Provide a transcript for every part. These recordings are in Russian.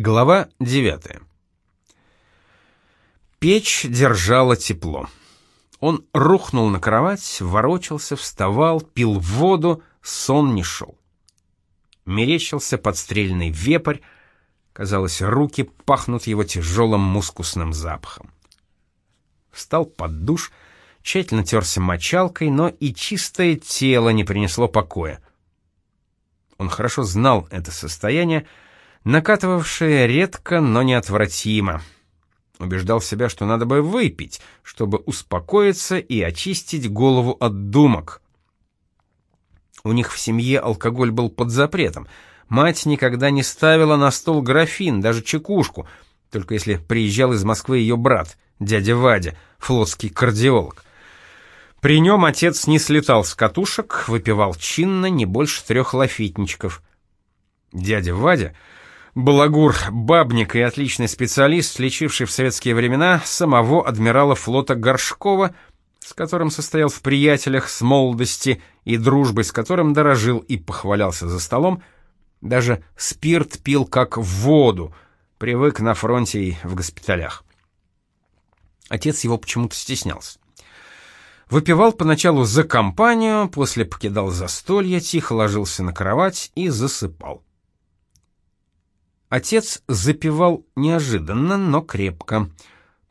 Глава 9. Печь держала тепло. Он рухнул на кровать, ворочался, вставал, пил воду, сон не шел. Мерещился подстрельный вепрь, казалось, руки пахнут его тяжелым мускусным запахом. Встал под душ, тщательно терся мочалкой, но и чистое тело не принесло покоя. Он хорошо знал это состояние, накатывавшее редко, но неотвратимо. Убеждал себя, что надо бы выпить, чтобы успокоиться и очистить голову от думок. У них в семье алкоголь был под запретом. Мать никогда не ставила на стол графин, даже чекушку, только если приезжал из Москвы ее брат, дядя Вадя, флотский кардиолог. При нем отец не слетал с катушек, выпивал чинно не больше трех лафитничков. Дядя Вадя Балагур, бабник и отличный специалист, лечивший в советские времена самого адмирала флота Горшкова, с которым состоял в приятелях с молодости и дружбой с которым дорожил и похвалялся за столом, даже спирт пил как воду, привык на фронте и в госпиталях. Отец его почему-то стеснялся. Выпивал поначалу за компанию, после покидал застолье, тихо ложился на кровать и засыпал. Отец запивал неожиданно, но крепко.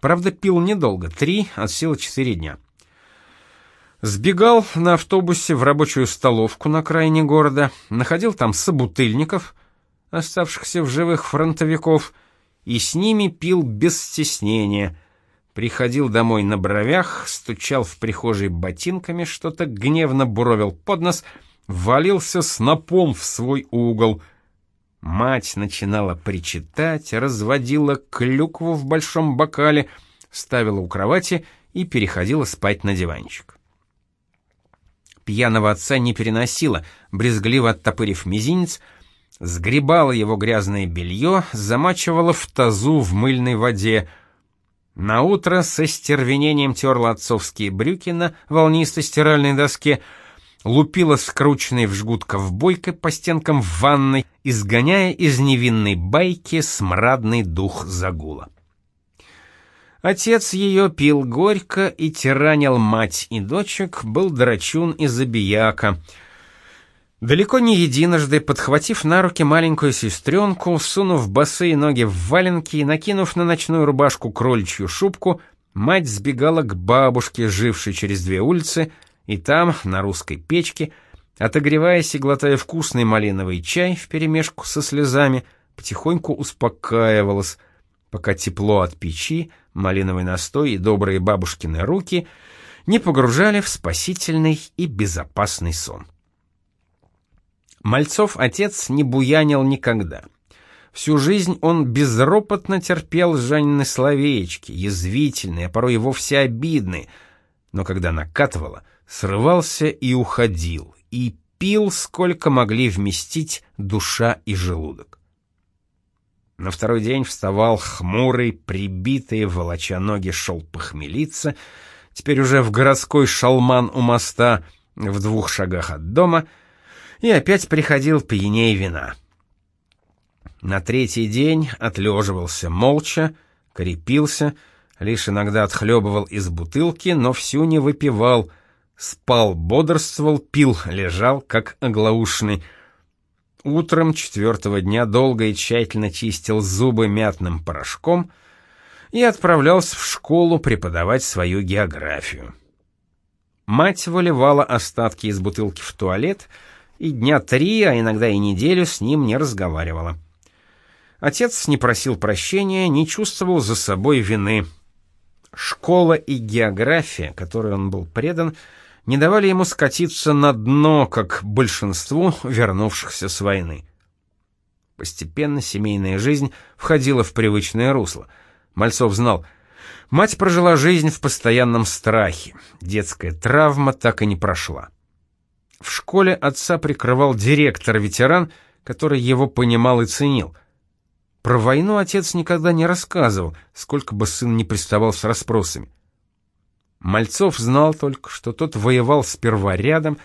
Правда, пил недолго, три, от силы четыре дня. Сбегал на автобусе в рабочую столовку на окраине города, находил там собутыльников, оставшихся в живых фронтовиков, и с ними пил без стеснения. Приходил домой на бровях, стучал в прихожей ботинками, что-то гневно буровил под нос, валился снопом в свой угол — Мать начинала причитать, разводила клюкву в большом бокале, ставила у кровати и переходила спать на диванчик. Пьяного отца не переносила, брезгливо оттопырив мизинец, сгребала его грязное белье, замачивала в тазу в мыльной воде. На утро со стервенением терла отцовские брюки на волнистой стиральной доске — лупила скрученной в жгут ковбойкой по стенкам в ванной, изгоняя из невинной байки смрадный дух загула. Отец ее пил горько и тиранил мать и дочек, был драчун и забияка. Далеко не единожды, подхватив на руки маленькую сестренку, сунув босые ноги в валенки и накинув на ночную рубашку кроличью шубку, мать сбегала к бабушке, жившей через две улицы, и там, на русской печке, отогреваясь и глотая вкусный малиновый чай вперемешку со слезами, потихоньку успокаивалась, пока тепло от печи, малиновый настой и добрые бабушкины руки не погружали в спасительный и безопасный сон. Мальцов отец не буянил никогда. Всю жизнь он безропотно терпел Жанины словечки, язвительные, а порой и вовсе обидные, но когда накатывало — срывался и уходил, и пил, сколько могли вместить душа и желудок. На второй день вставал хмурый, прибитый, волоча ноги шел похмелиться, теперь уже в городской шалман у моста, в двух шагах от дома, и опять приходил пьяней вина. На третий день отлеживался молча, крепился, лишь иногда отхлебывал из бутылки, но всю не выпивал — Спал, бодрствовал, пил, лежал, как оглаушенный. Утром четвертого дня долго и тщательно чистил зубы мятным порошком и отправлялся в школу преподавать свою географию. Мать выливала остатки из бутылки в туалет и дня три, а иногда и неделю с ним не разговаривала. Отец не просил прощения, не чувствовал за собой вины. Школа и география, которой он был предан, — не давали ему скатиться на дно, как большинству вернувшихся с войны. Постепенно семейная жизнь входила в привычное русло. Мальцов знал, мать прожила жизнь в постоянном страхе, детская травма так и не прошла. В школе отца прикрывал директор-ветеран, который его понимал и ценил. Про войну отец никогда не рассказывал, сколько бы сын не приставал с расспросами. Мальцов знал только, что тот воевал сперва рядом,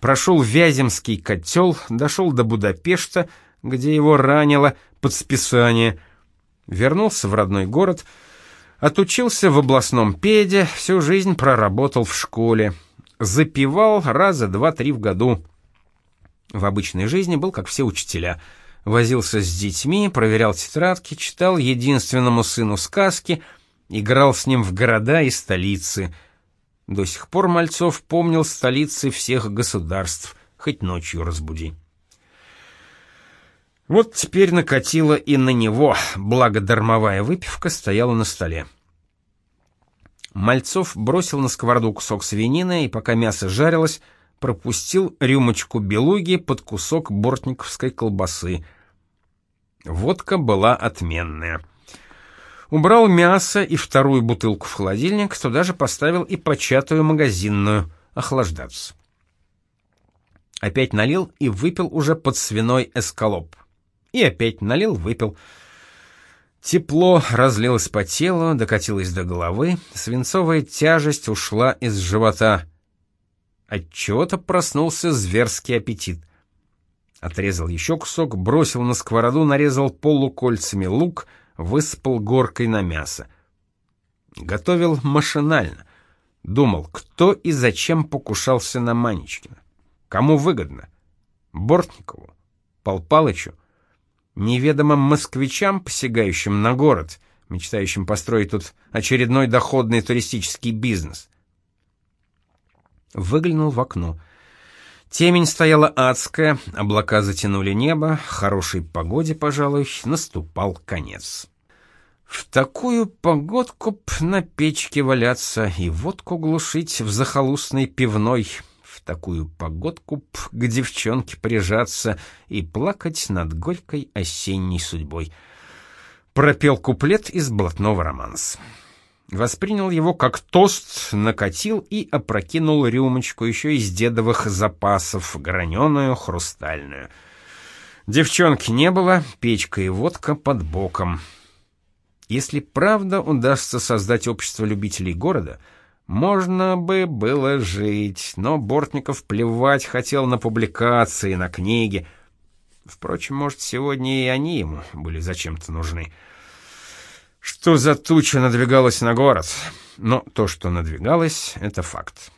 прошел Вяземский котел, дошел до Будапешта, где его ранило под списание, вернулся в родной город, отучился в областном педе, всю жизнь проработал в школе, запивал раза два-три в году. В обычной жизни был как все учителя. Возился с детьми, проверял тетрадки, читал единственному сыну сказки, играл с ним в города и столицы. До сих пор Мальцов помнил столицы всех государств, хоть ночью разбуди. Вот теперь накатило и на него, благо дармовая выпивка стояла на столе. Мальцов бросил на сковороду кусок свинины и, пока мясо жарилось, пропустил рюмочку белуги под кусок бортниковской колбасы. Водка была отменная. Убрал мясо и вторую бутылку в холодильник, туда же поставил и початую магазинную, охлаждаться. Опять налил и выпил уже под свиной эскалоп. И опять налил, выпил. Тепло разлилось по телу, докатилось до головы, свинцовая тяжесть ушла из живота. Отчего-то проснулся зверский аппетит. Отрезал еще кусок, бросил на сковороду, нарезал полукольцами лук, высыпал горкой на мясо. Готовил машинально. Думал, кто и зачем покушался на Манечкина. Кому выгодно? Бортникову? Пал Палычу? неведомым москвичам, посягающим на город, мечтающим построить тут очередной доходный туристический бизнес. Выглянул в окно. Темень стояла адская, облака затянули небо, хорошей погоде, пожалуй, наступал конец. В такую погодку б на печке валяться и водку глушить в захолустной пивной — такую погодку к девчонке прижаться и плакать над горькой осенней судьбой. Пропел куплет из блатного романса. Воспринял его как тост, накатил и опрокинул рюмочку еще из дедовых запасов, граненую, хрустальную. Девчонки не было, печка и водка под боком. Если правда удастся создать общество любителей города — можно бы было жить, но Бортников плевать хотел на публикации, на книги. Впрочем, может, сегодня и они ему были зачем-то нужны. Что за туча надвигалась на город? Но то, что надвигалось, это факт.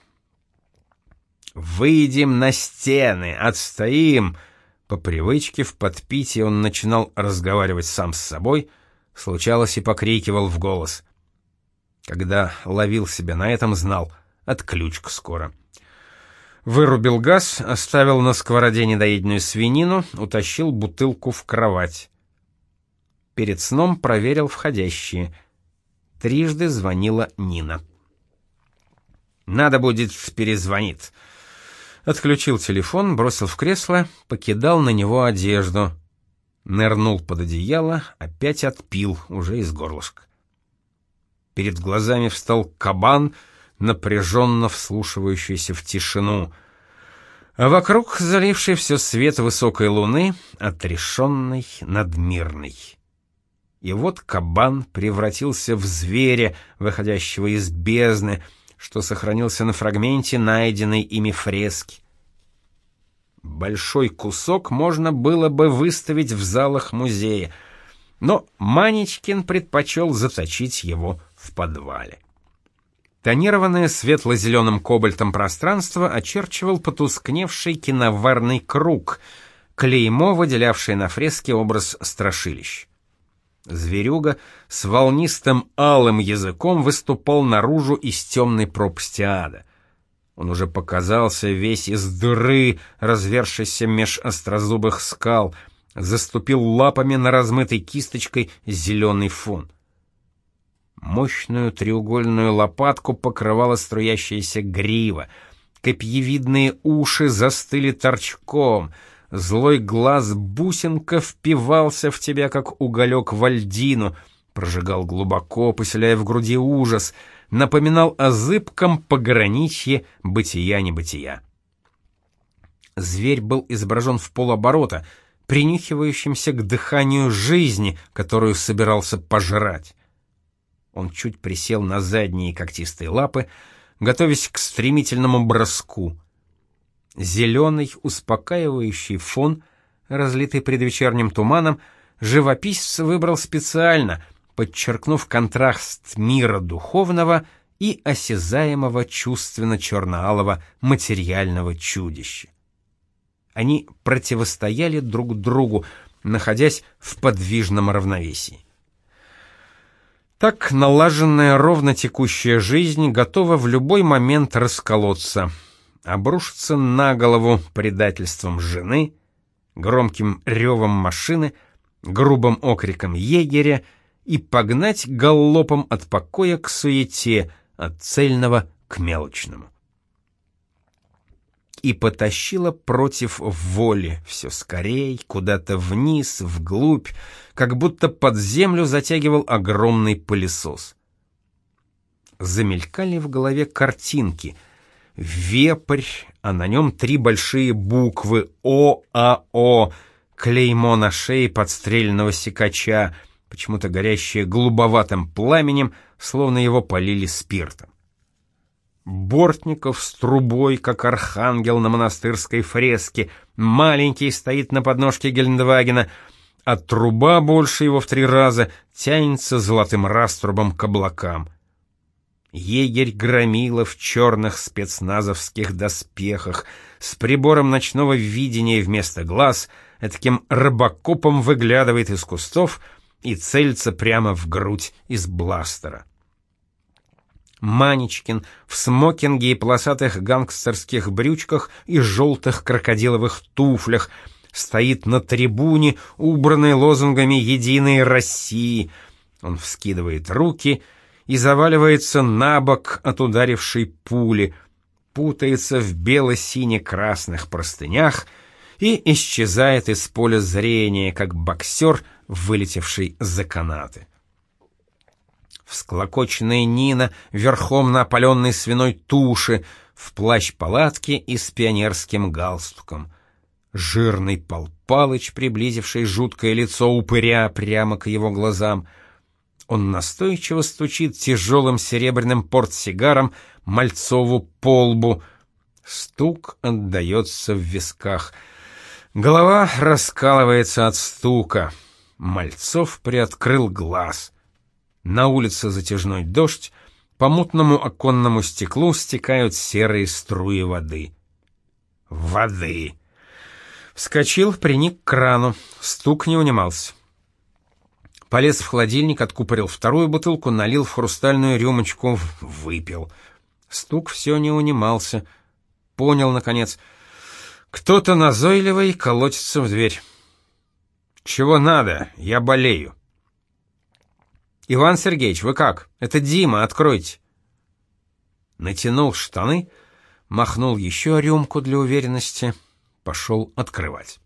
«Выйдем на стены, отстоим!» По привычке в подпитии он начинал разговаривать сам с собой, случалось и покрикивал в голос — когда ловил себя на этом, знал — отключка скоро. Вырубил газ, оставил на сковороде недоеденную свинину, утащил бутылку в кровать. Перед сном проверил входящие. Трижды звонила Нина. «Надо будет, перезвонит». Отключил телефон, бросил в кресло, покидал на него одежду. Нырнул под одеяло, опять отпил, уже из горлышка. Перед глазами встал кабан, напряженно вслушивающийся в тишину, а вокруг заливший все свет высокой луны, отрешенный, надмирный. И вот кабан превратился в зверя, выходящего из бездны, что сохранился на фрагменте найденной ими фрески. Большой кусок можно было бы выставить в залах музея, но Манечкин предпочел заточить его в подвале. Тонированное светло-зеленым кобальтом пространство очерчивал потускневший киноварный круг, клеймо, выделявшее на фреске образ страшилищ. Зверюга с волнистым алым языком выступал наружу из темной пропасти ада. Он уже показался весь из дыры, развершейся меж острозубых скал, заступил лапами на размытой кисточкой зеленый фон — Мощную треугольную лопатку покрывала струящаяся грива. Копьевидные уши застыли торчком. Злой глаз бусинка впивался в тебя, как уголек в альдину, прожигал глубоко, поселяя в груди ужас, напоминал о зыбком пограничье бытия-небытия. Зверь был изображен в полоборота, принюхивающимся к дыханию жизни, которую собирался пожрать. Он чуть присел на задние когтистые лапы, готовясь к стремительному броску. Зеленый, успокаивающий фон, разлитый предвечерним туманом, живописец выбрал специально, подчеркнув контраст мира духовного и осязаемого чувственно-черно-алого материального чудища. Они противостояли друг другу, находясь в подвижном равновесии. Так налаженная ровно текущая жизнь готова в любой момент расколоться, обрушиться на голову предательством жены, громким ревом машины, грубым окриком егеря и погнать галопом от покоя к суете, от цельного к мелочному и потащила против воли, все скорей, куда-то вниз, вглубь, как будто под землю затягивал огромный пылесос. Замелькали в голове картинки. Вепрь, а на нем три большие буквы ОАО, клеймо на шее подстрельного секача, почему-то горящее голубоватым пламенем, словно его полили спиртом. Бортников с трубой, как архангел на монастырской фреске, маленький стоит на подножке Гельндвагена, а труба больше его в три раза тянется золотым раструбом к облакам. Егерь громила в черных спецназовских доспехах, с прибором ночного видения вместо глаз, таким рыбакопом выглядывает из кустов и целится прямо в грудь из бластера. Манечкин в смокинге и полосатых гангстерских брючках и желтых крокодиловых туфлях стоит на трибуне, убранной лозунгами «Единой России». Он вскидывает руки и заваливается на бок от ударившей пули, путается в бело-сине-красных простынях и исчезает из поля зрения, как боксер, вылетевший за канаты. Всклокоченная Нина верхом на опаленной свиной туше, в плащ-палатке и с пионерским галстуком. Жирный Пал Палыч, приблизивший жуткое лицо упыря прямо к его глазам. Он настойчиво стучит тяжелым серебряным портсигаром Мальцову по лбу. Стук отдается в висках. Голова раскалывается от стука. Мальцов приоткрыл глаз — на улице затяжной дождь, по мутному оконному стеклу стекают серые струи воды. Воды. Вскочил, приник к крану. Стук не унимался. Полез в холодильник, откупорил вторую бутылку, налил в хрустальную рюмочку, выпил. Стук все не унимался. Понял, наконец. Кто-то назойливый колотится в дверь. «Чего надо? Я болею». «Иван Сергеевич, вы как? Это Дима, откройте!» Натянул штаны, махнул еще рюмку для уверенности, пошел открывать.